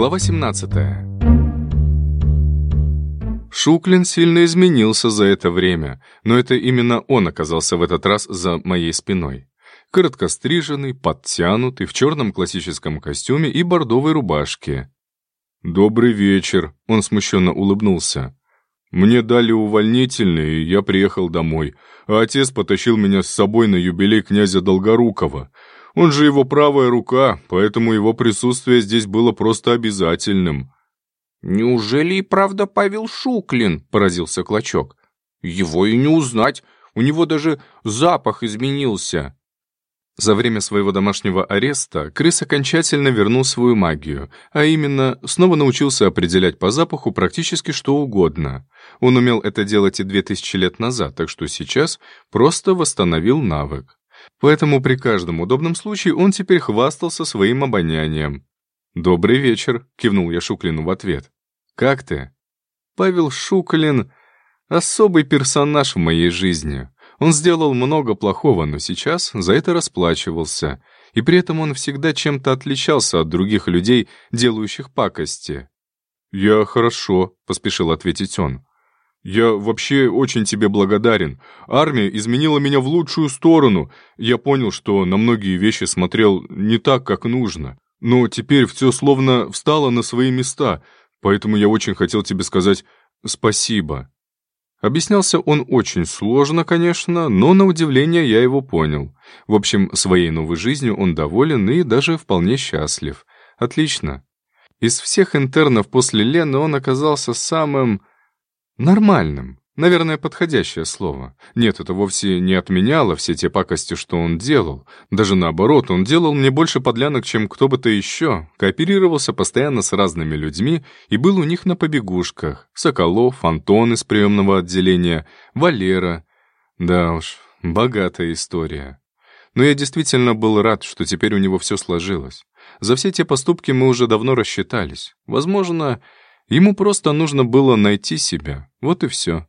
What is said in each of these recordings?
Глава 17 Шуклин сильно изменился за это время, но это именно он оказался в этот раз за моей спиной. Короткостриженный, подтянутый, в черном классическом костюме и бордовой рубашке. «Добрый вечер», — он смущенно улыбнулся. «Мне дали увольнительный, и я приехал домой, а отец потащил меня с собой на юбилей князя Долгорукова. Он же его правая рука, поэтому его присутствие здесь было просто обязательным». «Неужели и правда Павел Шуклин?» — поразился Клочок. «Его и не узнать, у него даже запах изменился». За время своего домашнего ареста крыс окончательно вернул свою магию, а именно снова научился определять по запаху практически что угодно. Он умел это делать и две тысячи лет назад, так что сейчас просто восстановил навык. Поэтому при каждом удобном случае он теперь хвастался своим обонянием. «Добрый вечер», — кивнул я Шуклину в ответ. «Как ты?» Павел Шуклин — особый персонаж в моей жизни. Он сделал много плохого, но сейчас за это расплачивался, и при этом он всегда чем-то отличался от других людей, делающих пакости. «Я хорошо», — поспешил ответить он. «Я вообще очень тебе благодарен. Армия изменила меня в лучшую сторону. Я понял, что на многие вещи смотрел не так, как нужно. Но теперь все словно встало на свои места, поэтому я очень хотел тебе сказать спасибо». Объяснялся он очень сложно, конечно, но на удивление я его понял. В общем, своей новой жизнью он доволен и даже вполне счастлив. Отлично. Из всех интернов после Лены он оказался самым... нормальным. Наверное, подходящее слово. Нет, это вовсе не отменяло все те пакости, что он делал. Даже наоборот, он делал мне больше подлянок, чем кто бы то еще. Кооперировался постоянно с разными людьми и был у них на побегушках. Соколов, Антон из приемного отделения, Валера. Да уж, богатая история. Но я действительно был рад, что теперь у него все сложилось. За все те поступки мы уже давно рассчитались. Возможно, ему просто нужно было найти себя. Вот и все.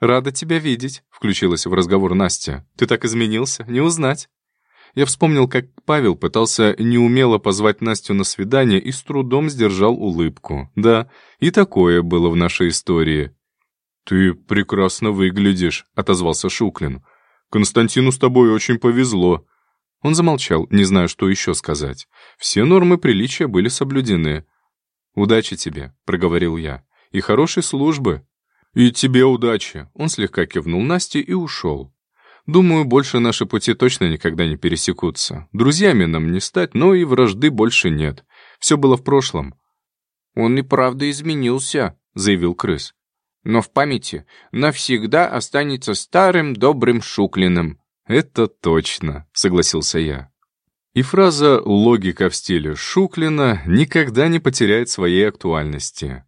«Рада тебя видеть», — включилась в разговор Настя. «Ты так изменился, не узнать». Я вспомнил, как Павел пытался неумело позвать Настю на свидание и с трудом сдержал улыбку. Да, и такое было в нашей истории. «Ты прекрасно выглядишь», — отозвался Шуклин. «Константину с тобой очень повезло». Он замолчал, не зная, что еще сказать. Все нормы приличия были соблюдены. «Удачи тебе», — проговорил я, — «и хорошей службы». «И тебе удачи!» Он слегка кивнул Насте и ушел. «Думаю, больше наши пути точно никогда не пересекутся. Друзьями нам не стать, но и вражды больше нет. Все было в прошлом». «Он и правда изменился», — заявил крыс. «Но в памяти навсегда останется старым добрым Шуклиным». «Это точно», — согласился я. И фраза «логика в стиле Шуклина» никогда не потеряет своей актуальности.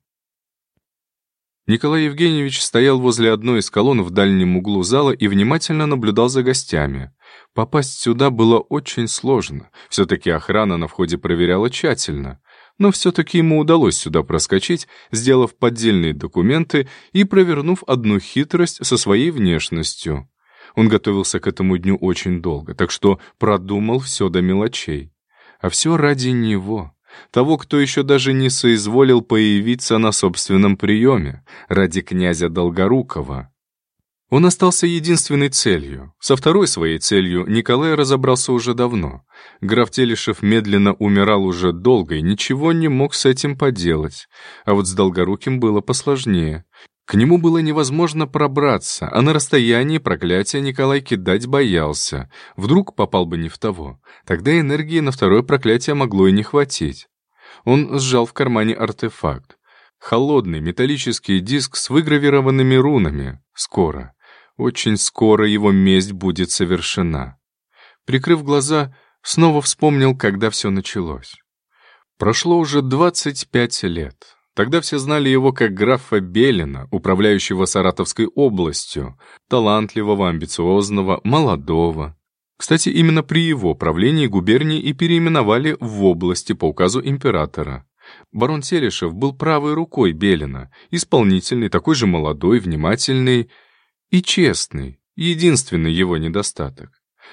Николай Евгеньевич стоял возле одной из колонн в дальнем углу зала и внимательно наблюдал за гостями. Попасть сюда было очень сложно. Все-таки охрана на входе проверяла тщательно. Но все-таки ему удалось сюда проскочить, сделав поддельные документы и провернув одну хитрость со своей внешностью. Он готовился к этому дню очень долго, так что продумал все до мелочей. А все ради него того, кто еще даже не соизволил появиться на собственном приеме, ради князя Долгорукова. Он остался единственной целью. Со второй своей целью Николай разобрался уже давно. Граф Телешев медленно умирал уже долго и ничего не мог с этим поделать. А вот с Долгоруким было посложнее. К нему было невозможно пробраться, а на расстоянии проклятия Николай кидать боялся. Вдруг попал бы не в того. Тогда энергии на второе проклятие могло и не хватить. Он сжал в кармане артефакт. Холодный металлический диск с выгравированными рунами. Скоро, очень скоро его месть будет совершена. Прикрыв глаза, снова вспомнил, когда все началось. Прошло уже 25 лет. Тогда все знали его как графа Белина, управляющего Саратовской областью, талантливого, амбициозного, молодого. Кстати, именно при его правлении губернии и переименовали в области по указу императора. Барон Телешев был правой рукой Белина, исполнительный, такой же молодой, внимательный и честный, единственный его недостаток.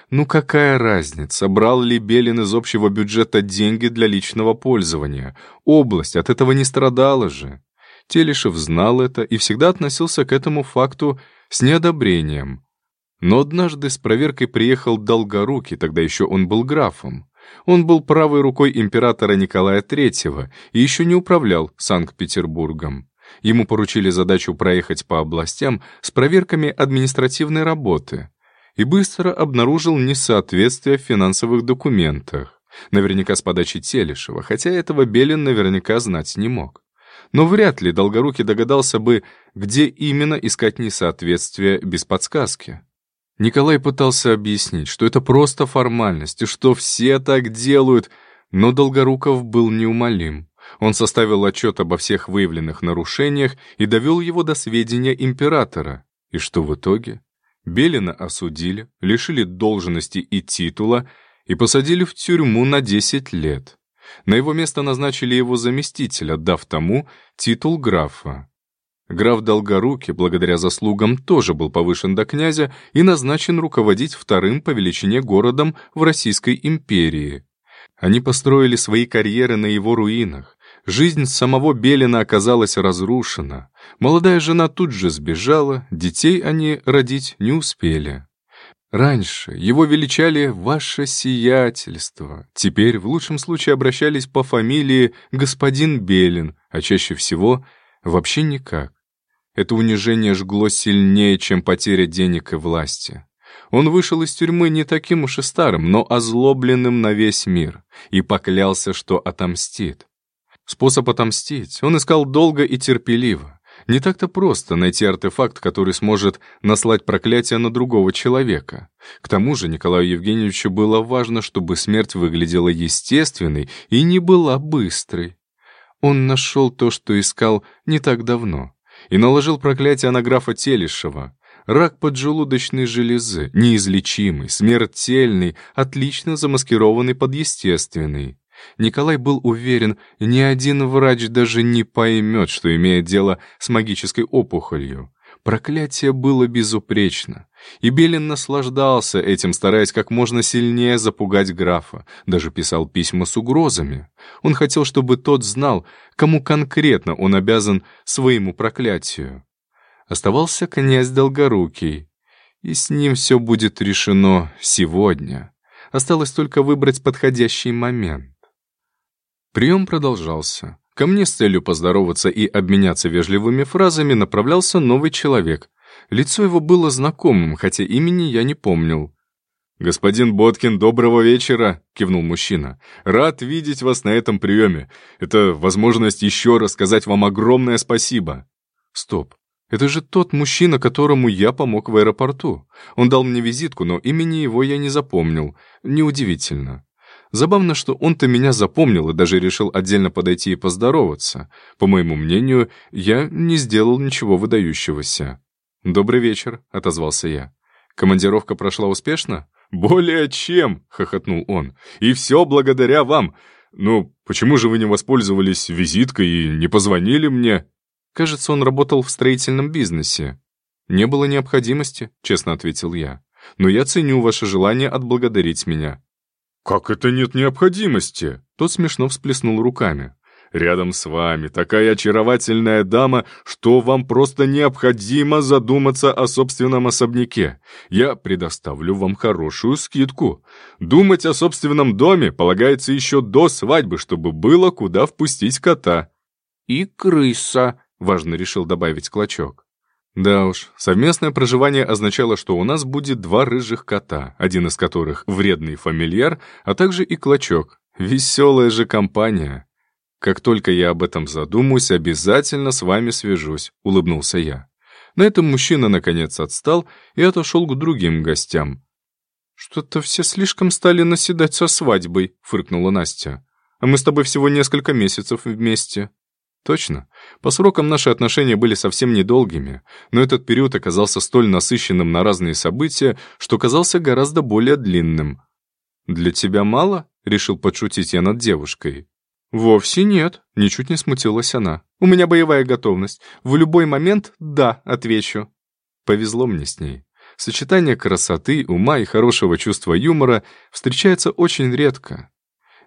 Ну какая разница, брал ли Белин из общего бюджета деньги для личного пользования? Область от этого не страдала же. Телешев знал это и всегда относился к этому факту с неодобрением. Но однажды с проверкой приехал Долгорукий, тогда еще он был графом. Он был правой рукой императора Николая III и еще не управлял Санкт-Петербургом. Ему поручили задачу проехать по областям с проверками административной работы и быстро обнаружил несоответствие в финансовых документах. Наверняка с подачи Телешева, хотя этого Белин наверняка знать не мог. Но вряд ли Долгорукий догадался бы, где именно искать несоответствие без подсказки. Николай пытался объяснить, что это просто формальность, и что все так делают, но Долгоруков был неумолим. Он составил отчет обо всех выявленных нарушениях и довел его до сведения императора. И что в итоге? Белина осудили, лишили должности и титула и посадили в тюрьму на 10 лет. На его место назначили его заместителя, дав тому титул графа. Граф Долгорукий, благодаря заслугам, тоже был повышен до князя и назначен руководить вторым по величине городом в Российской империи. Они построили свои карьеры на его руинах. Жизнь самого Белина оказалась разрушена. Молодая жена тут же сбежала, детей они родить не успели. Раньше его величали «Ваше сиятельство». Теперь в лучшем случае обращались по фамилии «Господин Белин», а чаще всего вообще никак. Это унижение жгло сильнее, чем потеря денег и власти. Он вышел из тюрьмы не таким уж и старым, но озлобленным на весь мир, и поклялся, что отомстит. Способ отомстить он искал долго и терпеливо. Не так-то просто найти артефакт, который сможет наслать проклятие на другого человека. К тому же Николаю Евгеньевичу было важно, чтобы смерть выглядела естественной и не была быстрой. Он нашел то, что искал не так давно, и наложил проклятие на графа Телешева. Рак поджелудочной железы, неизлечимый, смертельный, отлично замаскированный под естественный. Николай был уверен, ни один врач даже не поймет, что имеет дело с магической опухолью. Проклятие было безупречно, и Белин наслаждался этим, стараясь как можно сильнее запугать графа, даже писал письма с угрозами. Он хотел, чтобы тот знал, кому конкретно он обязан своему проклятию. Оставался князь Долгорукий, и с ним все будет решено сегодня. Осталось только выбрать подходящий момент. Прием продолжался. Ко мне с целью поздороваться и обменяться вежливыми фразами направлялся новый человек. Лицо его было знакомым, хотя имени я не помнил. «Господин Боткин, доброго вечера!» — кивнул мужчина. «Рад видеть вас на этом приеме. Это возможность еще раз сказать вам огромное спасибо». «Стоп. Это же тот мужчина, которому я помог в аэропорту. Он дал мне визитку, но имени его я не запомнил. Неудивительно. Забавно, что он-то меня запомнил и даже решил отдельно подойти и поздороваться. По моему мнению, я не сделал ничего выдающегося. «Добрый вечер», — отозвался я. «Командировка прошла успешно?» «Более чем!» — хохотнул он. «И все благодаря вам! Ну, почему же вы не воспользовались визиткой и не позвонили мне?» Кажется, он работал в строительном бизнесе. «Не было необходимости», — честно ответил я. «Но я ценю ваше желание отблагодарить меня. «Как это нет необходимости?» Тот смешно всплеснул руками. «Рядом с вами такая очаровательная дама, что вам просто необходимо задуматься о собственном особняке. Я предоставлю вам хорошую скидку. Думать о собственном доме полагается еще до свадьбы, чтобы было куда впустить кота». «И крыса», — важно решил добавить Клочок. Да уж, совместное проживание означало, что у нас будет два рыжих кота, один из которых вредный фамильяр, а также и клочок. Веселая же компания. Как только я об этом задумаюсь, обязательно с вами свяжусь, улыбнулся я. На этом мужчина наконец отстал и отошел к другим гостям. «Что-то все слишком стали наседать со свадьбой», — фыркнула Настя. «А мы с тобой всего несколько месяцев вместе». Точно. По срокам наши отношения были совсем недолгими, но этот период оказался столь насыщенным на разные события, что казался гораздо более длинным. «Для тебя мало?» — решил подшутить я над девушкой. «Вовсе нет», — ничуть не смутилась она. «У меня боевая готовность. В любой момент «да» отвечу». Повезло мне с ней. Сочетание красоты, ума и хорошего чувства юмора встречается очень редко.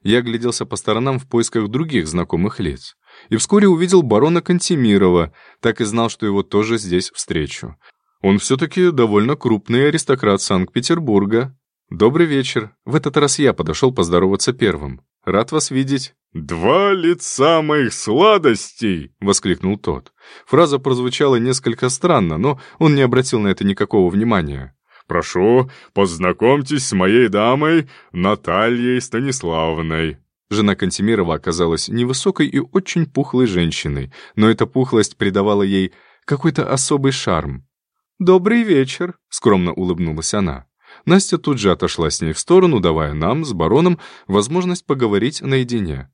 Я гляделся по сторонам в поисках других знакомых лиц. И вскоре увидел барона Кантемирова, так и знал, что его тоже здесь встречу. Он все-таки довольно крупный аристократ Санкт-Петербурга. «Добрый вечер. В этот раз я подошел поздороваться первым. Рад вас видеть». «Два лица моих сладостей!» — воскликнул тот. Фраза прозвучала несколько странно, но он не обратил на это никакого внимания. «Прошу, познакомьтесь с моей дамой Натальей Станиславной». Жена Кантемирова оказалась невысокой и очень пухлой женщиной, но эта пухлость придавала ей какой-то особый шарм. «Добрый вечер», — скромно улыбнулась она. Настя тут же отошла с ней в сторону, давая нам с бароном возможность поговорить наедине.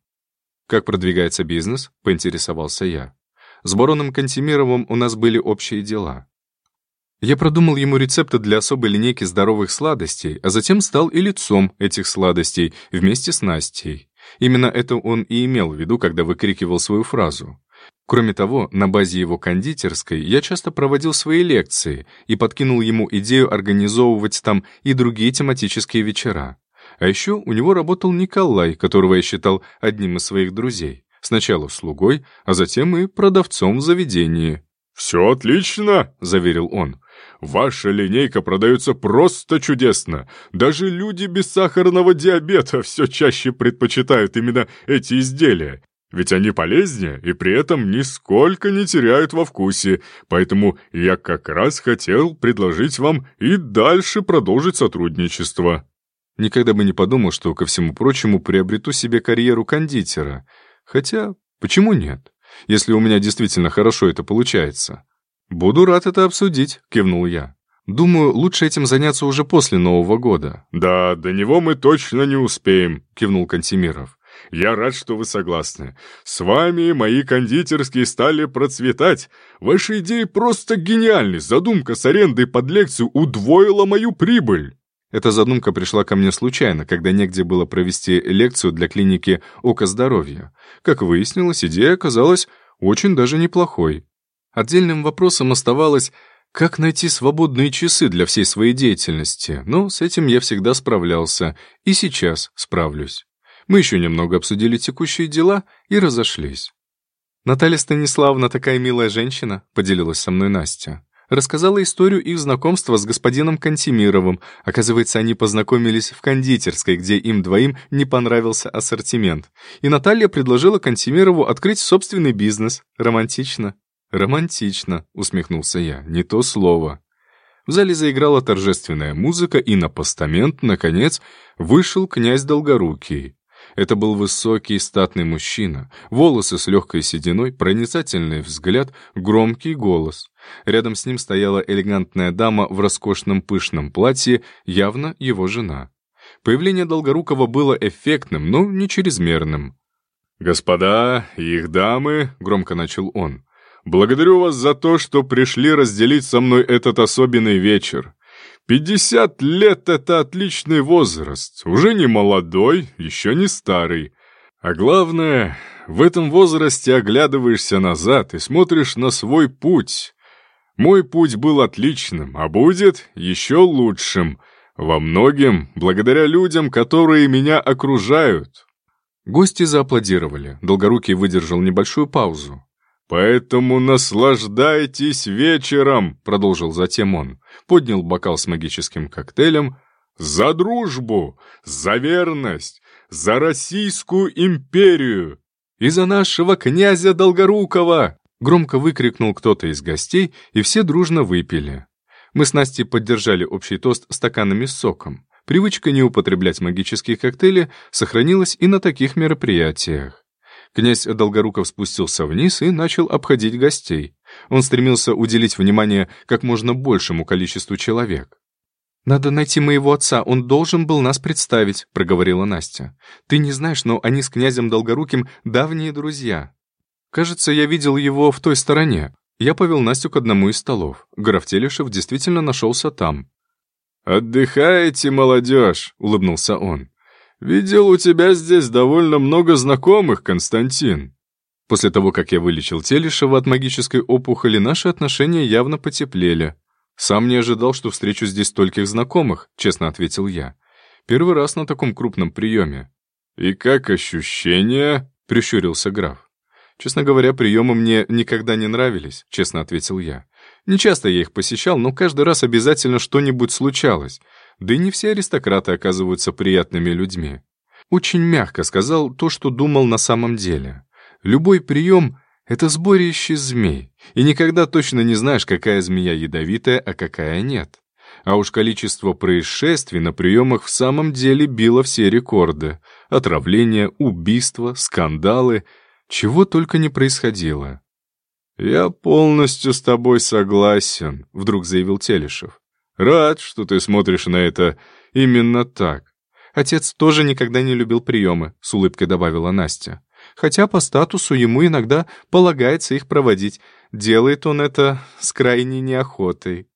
«Как продвигается бизнес?» — поинтересовался я. С бароном Кантемировым у нас были общие дела. Я продумал ему рецепты для особой линейки здоровых сладостей, а затем стал и лицом этих сладостей вместе с Настей. Именно это он и имел в виду, когда выкрикивал свою фразу. Кроме того, на базе его кондитерской я часто проводил свои лекции и подкинул ему идею организовывать там и другие тематические вечера. А еще у него работал Николай, которого я считал одним из своих друзей. Сначала слугой, а затем и продавцом в заведении. «Все отлично», — заверил он. Ваша линейка продается просто чудесно. Даже люди без сахарного диабета все чаще предпочитают именно эти изделия. Ведь они полезнее и при этом нисколько не теряют во вкусе, поэтому я как раз хотел предложить вам и дальше продолжить сотрудничество». Никогда бы не подумал, что, ко всему прочему, приобрету себе карьеру кондитера. Хотя, почему нет? Если у меня действительно хорошо это получается. «Буду рад это обсудить», — кивнул я. «Думаю, лучше этим заняться уже после Нового года». «Да, до него мы точно не успеем», — кивнул Кантемиров. «Я рад, что вы согласны. С вами мои кондитерские стали процветать. Ваши идеи просто гениальны. Задумка с арендой под лекцию удвоила мою прибыль». Эта задумка пришла ко мне случайно, когда негде было провести лекцию для клиники «Око здоровья». Как выяснилось, идея оказалась очень даже неплохой. Отдельным вопросом оставалось, как найти свободные часы для всей своей деятельности, но с этим я всегда справлялся и сейчас справлюсь. Мы еще немного обсудили текущие дела и разошлись. «Наталья Станиславовна такая милая женщина», — поделилась со мной Настя. Рассказала историю их знакомства с господином Кантемировым. Оказывается, они познакомились в кондитерской, где им двоим не понравился ассортимент. И Наталья предложила Кантемирову открыть собственный бизнес. Романтично. «Романтично», — усмехнулся я, — «не то слово». В зале заиграла торжественная музыка, и на постамент, наконец, вышел князь Долгорукий. Это был высокий статный мужчина, волосы с легкой сединой, проницательный взгляд, громкий голос. Рядом с ним стояла элегантная дама в роскошном пышном платье, явно его жена. Появление Долгорукова было эффектным, но не чрезмерным. «Господа их дамы», — громко начал он, — Благодарю вас за то, что пришли разделить со мной этот особенный вечер. Пятьдесят лет — это отличный возраст, уже не молодой, еще не старый. А главное, в этом возрасте оглядываешься назад и смотришь на свой путь. Мой путь был отличным, а будет еще лучшим. Во многим благодаря людям, которые меня окружают. Гости зааплодировали. Долгорукий выдержал небольшую паузу. «Поэтому наслаждайтесь вечером», — продолжил затем он. Поднял бокал с магическим коктейлем. «За дружбу, за верность, за Российскую империю и за нашего князя Долгорукова!» Громко выкрикнул кто-то из гостей, и все дружно выпили. Мы с Настей поддержали общий тост стаканами с соком. Привычка не употреблять магические коктейли сохранилась и на таких мероприятиях. Князь Долгоруков спустился вниз и начал обходить гостей. Он стремился уделить внимание как можно большему количеству человек. «Надо найти моего отца, он должен был нас представить», — проговорила Настя. «Ты не знаешь, но они с князем Долгоруким давние друзья. Кажется, я видел его в той стороне. Я повел Настю к одному из столов. Граф Телешев действительно нашелся там». «Отдыхаете, молодежь», — улыбнулся он. «Видел у тебя здесь довольно много знакомых, Константин». После того, как я вылечил Телешева от магической опухоли, наши отношения явно потеплели. «Сам не ожидал, что встречу здесь стольких знакомых», — честно ответил я. «Первый раз на таком крупном приеме». «И как ощущения?» — прищурился граф. «Честно говоря, приемы мне никогда не нравились», — честно ответил я. «Не часто я их посещал, но каждый раз обязательно что-нибудь случалось. Да и не все аристократы оказываются приятными людьми». Очень мягко сказал то, что думал на самом деле. Любой прием — это сборище змей, и никогда точно не знаешь, какая змея ядовитая, а какая нет. А уж количество происшествий на приемах в самом деле било все рекорды. Отравления, убийства, скандалы — чего только не происходило. «Я полностью с тобой согласен», — вдруг заявил Телешев. «Рад, что ты смотришь на это именно так». «Отец тоже никогда не любил приемы», — с улыбкой добавила Настя. «Хотя по статусу ему иногда полагается их проводить. Делает он это с крайней неохотой».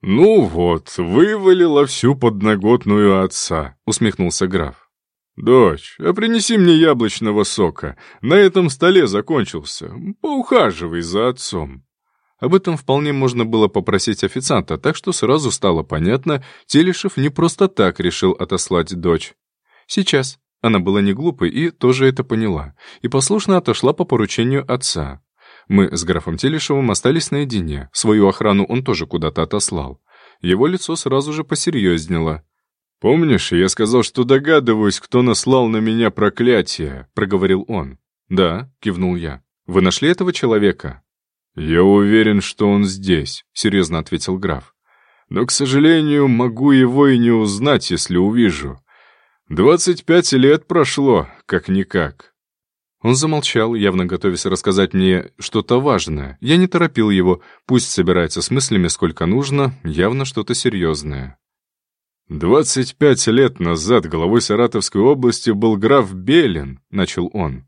«Ну вот, вывалила всю подноготную отца», — усмехнулся граф. «Дочь, а принеси мне яблочного сока. На этом столе закончился. Поухаживай за отцом». Об этом вполне можно было попросить официанта, так что сразу стало понятно, Телешев не просто так решил отослать дочь. Сейчас. Она была не глупой и тоже это поняла, и послушно отошла по поручению отца. Мы с графом Телешевым остались наедине, свою охрану он тоже куда-то отослал. Его лицо сразу же посерьезнело. «Помнишь, я сказал, что догадываюсь, кто наслал на меня проклятие?» — проговорил он. «Да», — кивнул я. «Вы нашли этого человека?» «Я уверен, что он здесь», — серьезно ответил граф. «Но, к сожалению, могу его и не узнать, если увижу. Двадцать пять лет прошло, как-никак». Он замолчал, явно готовясь рассказать мне что-то важное. Я не торопил его, пусть собирается с мыслями сколько нужно, явно что-то серьезное. «Двадцать пять лет назад главой Саратовской области был граф Белин», — начал он.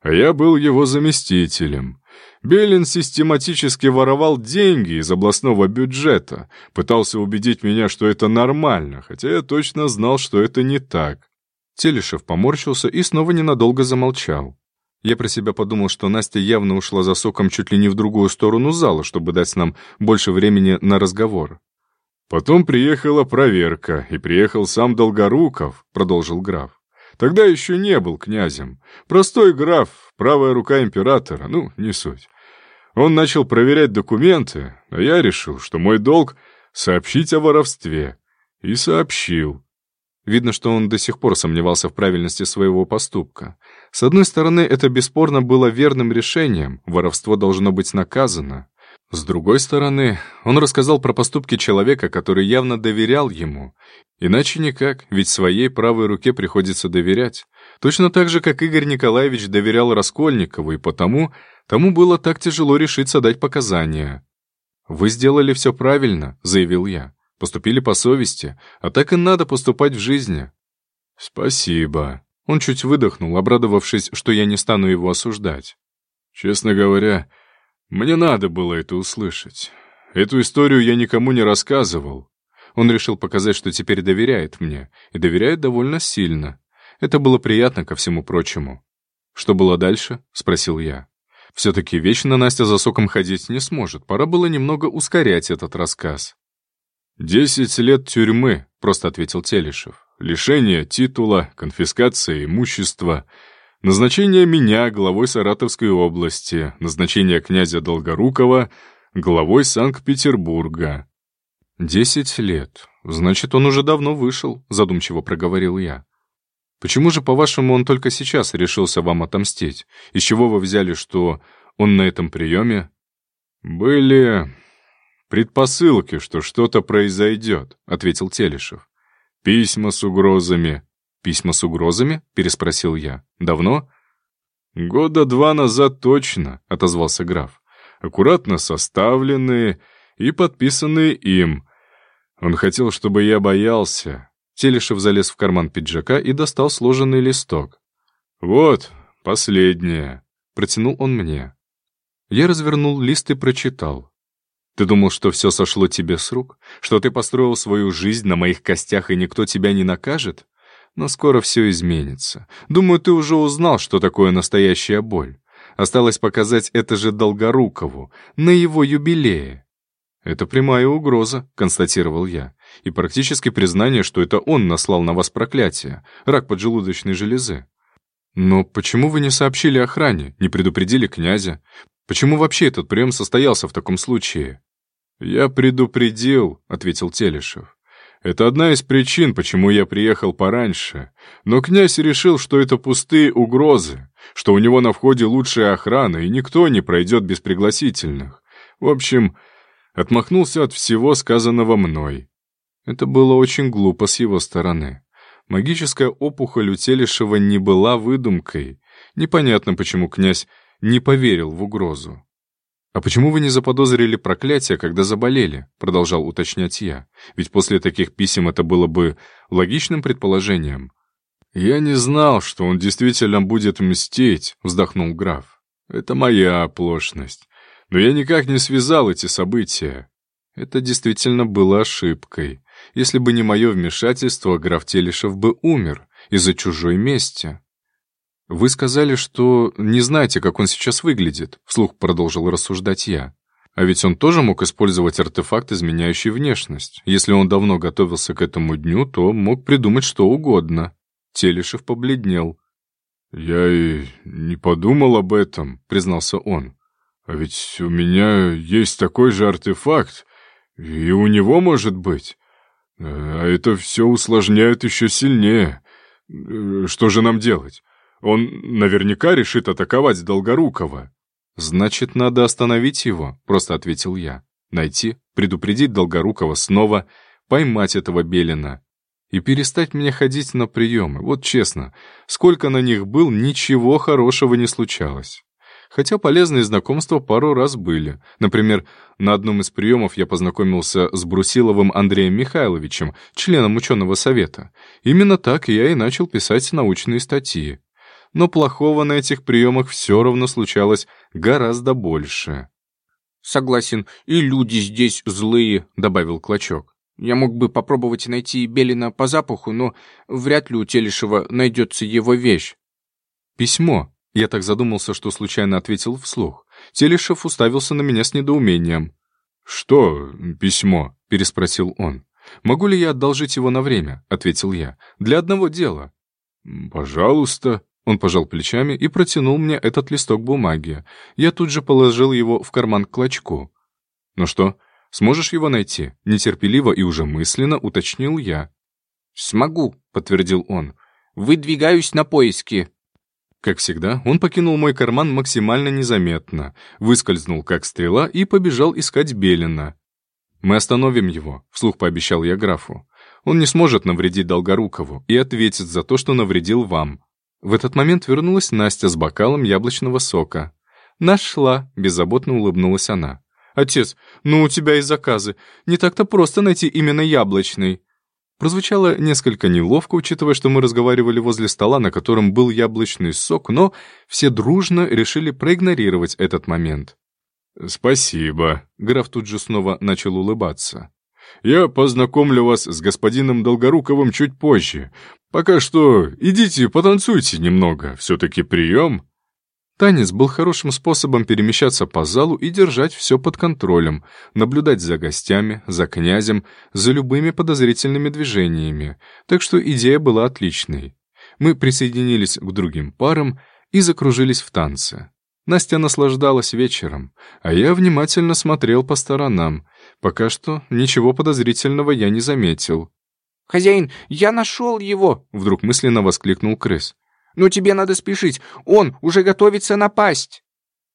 «А я был его заместителем. Белин систематически воровал деньги из областного бюджета, пытался убедить меня, что это нормально, хотя я точно знал, что это не так». Телешев поморщился и снова ненадолго замолчал. Я про себя подумал, что Настя явно ушла за соком чуть ли не в другую сторону зала, чтобы дать нам больше времени на разговор. «Потом приехала проверка, и приехал сам Долгоруков», — продолжил граф. «Тогда еще не был князем. Простой граф, правая рука императора, ну, не суть. Он начал проверять документы, а я решил, что мой долг — сообщить о воровстве. И сообщил. Видно, что он до сих пор сомневался в правильности своего поступка. С одной стороны, это бесспорно было верным решением, воровство должно быть наказано. С другой стороны, он рассказал про поступки человека, который явно доверял ему. Иначе никак, ведь своей правой руке приходится доверять. Точно так же, как Игорь Николаевич доверял Раскольникову, и потому тому было так тяжело решиться дать показания. «Вы сделали все правильно», — заявил я. «Поступили по совести, а так и надо поступать в жизни». «Спасибо». Он чуть выдохнул, обрадовавшись, что я не стану его осуждать. «Честно говоря, мне надо было это услышать. Эту историю я никому не рассказывал. Он решил показать, что теперь доверяет мне, и доверяет довольно сильно. Это было приятно ко всему прочему. «Что было дальше?» — спросил я. Все-таки вечно Настя за соком ходить не сможет, пора было немного ускорять этот рассказ. «Десять лет тюрьмы», — просто ответил Телешев. «Лишение титула, конфискация имущества, Назначение меня главой Саратовской области, назначение князя Долгорукова главой Санкт-Петербурга. «Десять лет. Значит, он уже давно вышел», — задумчиво проговорил я. «Почему же, по-вашему, он только сейчас решился вам отомстить? Из чего вы взяли, что он на этом приеме?» «Были предпосылки, что что-то произойдет», — ответил Телешев. «Письма с угрозами, «Письма с угрозами?» — переспросил я. «Давно?» «Года два назад точно», — отозвался граф. «Аккуратно составленные и подписанные им. Он хотел, чтобы я боялся». Телешев залез в карман пиджака и достал сложенный листок. «Вот, последнее», — протянул он мне. Я развернул лист и прочитал. «Ты думал, что все сошло тебе с рук? Что ты построил свою жизнь на моих костях, и никто тебя не накажет? Но скоро все изменится. Думаю, ты уже узнал, что такое настоящая боль. Осталось показать это же Долгорукову, на его юбилее. «Это прямая угроза», — констатировал я, «и практически признание, что это он наслал на вас проклятие, рак поджелудочной железы. Но почему вы не сообщили охране, не предупредили князя? Почему вообще этот прием состоялся в таком случае?» «Я предупредил», — ответил Телешев. «Это одна из причин, почему я приехал пораньше. Но князь решил, что это пустые угрозы, что у него на входе лучшая охрана, и никто не пройдет без пригласительных. В общем, отмахнулся от всего сказанного мной. Это было очень глупо с его стороны. Магическая опухоль у Телешева не была выдумкой. Непонятно, почему князь не поверил в угрозу. «А почему вы не заподозрили проклятие, когда заболели?» — продолжал уточнять я. «Ведь после таких писем это было бы логичным предположением». «Я не знал, что он действительно будет мстить», — вздохнул граф. «Это моя оплошность. Но я никак не связал эти события». Это действительно было ошибкой. Если бы не мое вмешательство, граф Телешев бы умер из-за чужой мести. «Вы сказали, что не знаете, как он сейчас выглядит», — вслух продолжил рассуждать я. А ведь он тоже мог использовать артефакт, изменяющий внешность. Если он давно готовился к этому дню, то мог придумать что угодно. Телешев побледнел. «Я и не подумал об этом», — признался он. «А ведь у меня есть такой же артефакт, и у него может быть. А это все усложняет еще сильнее. Что же нам делать? Он наверняка решит атаковать Долгорукова. «Значит, надо остановить его», — просто ответил я. «Найти, предупредить Долгорукова снова, поймать этого Белина. И перестать мне ходить на приемы. Вот честно, сколько на них был, ничего хорошего не случалось. Хотя полезные знакомства пару раз были. Например, на одном из приемов я познакомился с Брусиловым Андреем Михайловичем, членом ученого совета. Именно так я и начал писать научные статьи но плохого на этих приемах все равно случалось гораздо больше. «Согласен, и люди здесь злые», — добавил Клочок. «Я мог бы попробовать найти Белина по запаху, но вряд ли у Телешева найдется его вещь». «Письмо». Я так задумался, что случайно ответил вслух. Телешев уставился на меня с недоумением. «Что письмо?» — переспросил он. «Могу ли я одолжить его на время?» — ответил я. «Для одного дела». «Пожалуйста», он пожал плечами и протянул мне этот листок бумаги. Я тут же положил его в карман к клочку. «Ну что, сможешь его найти?» Нетерпеливо и уже мысленно уточнил я. «Смогу», — подтвердил он. «Выдвигаюсь на поиски». Как всегда, он покинул мой карман максимально незаметно, выскользнул как стрела и побежал искать Белина. «Мы остановим его», — вслух пообещал я графу. «Он не сможет навредить Долгорукову и ответит за то, что навредил вам. В этот момент вернулась Настя с бокалом яблочного сока. «Нашла», — беззаботно улыбнулась она. «Отец, ну у тебя и заказы. Не так-то просто найти именно яблочный». Прозвучало несколько неловко, учитывая, что мы разговаривали возле стола, на котором был яблочный сок, но все дружно решили проигнорировать этот момент. «Спасибо», — граф тут же снова начал улыбаться. «Я познакомлю вас с господином Долгоруковым чуть позже. Пока что идите потанцуйте немного, все-таки прием». Танец был хорошим способом перемещаться по залу и держать все под контролем, наблюдать за гостями, за князем, за любыми подозрительными движениями, так что идея была отличной. Мы присоединились к другим парам и закружились в танце. Настя наслаждалась вечером, а я внимательно смотрел по сторонам. Пока что ничего подозрительного я не заметил. «Хозяин, я нашел его!» — вдруг мысленно воскликнул крыс. «Но тебе надо спешить, он уже готовится напасть!»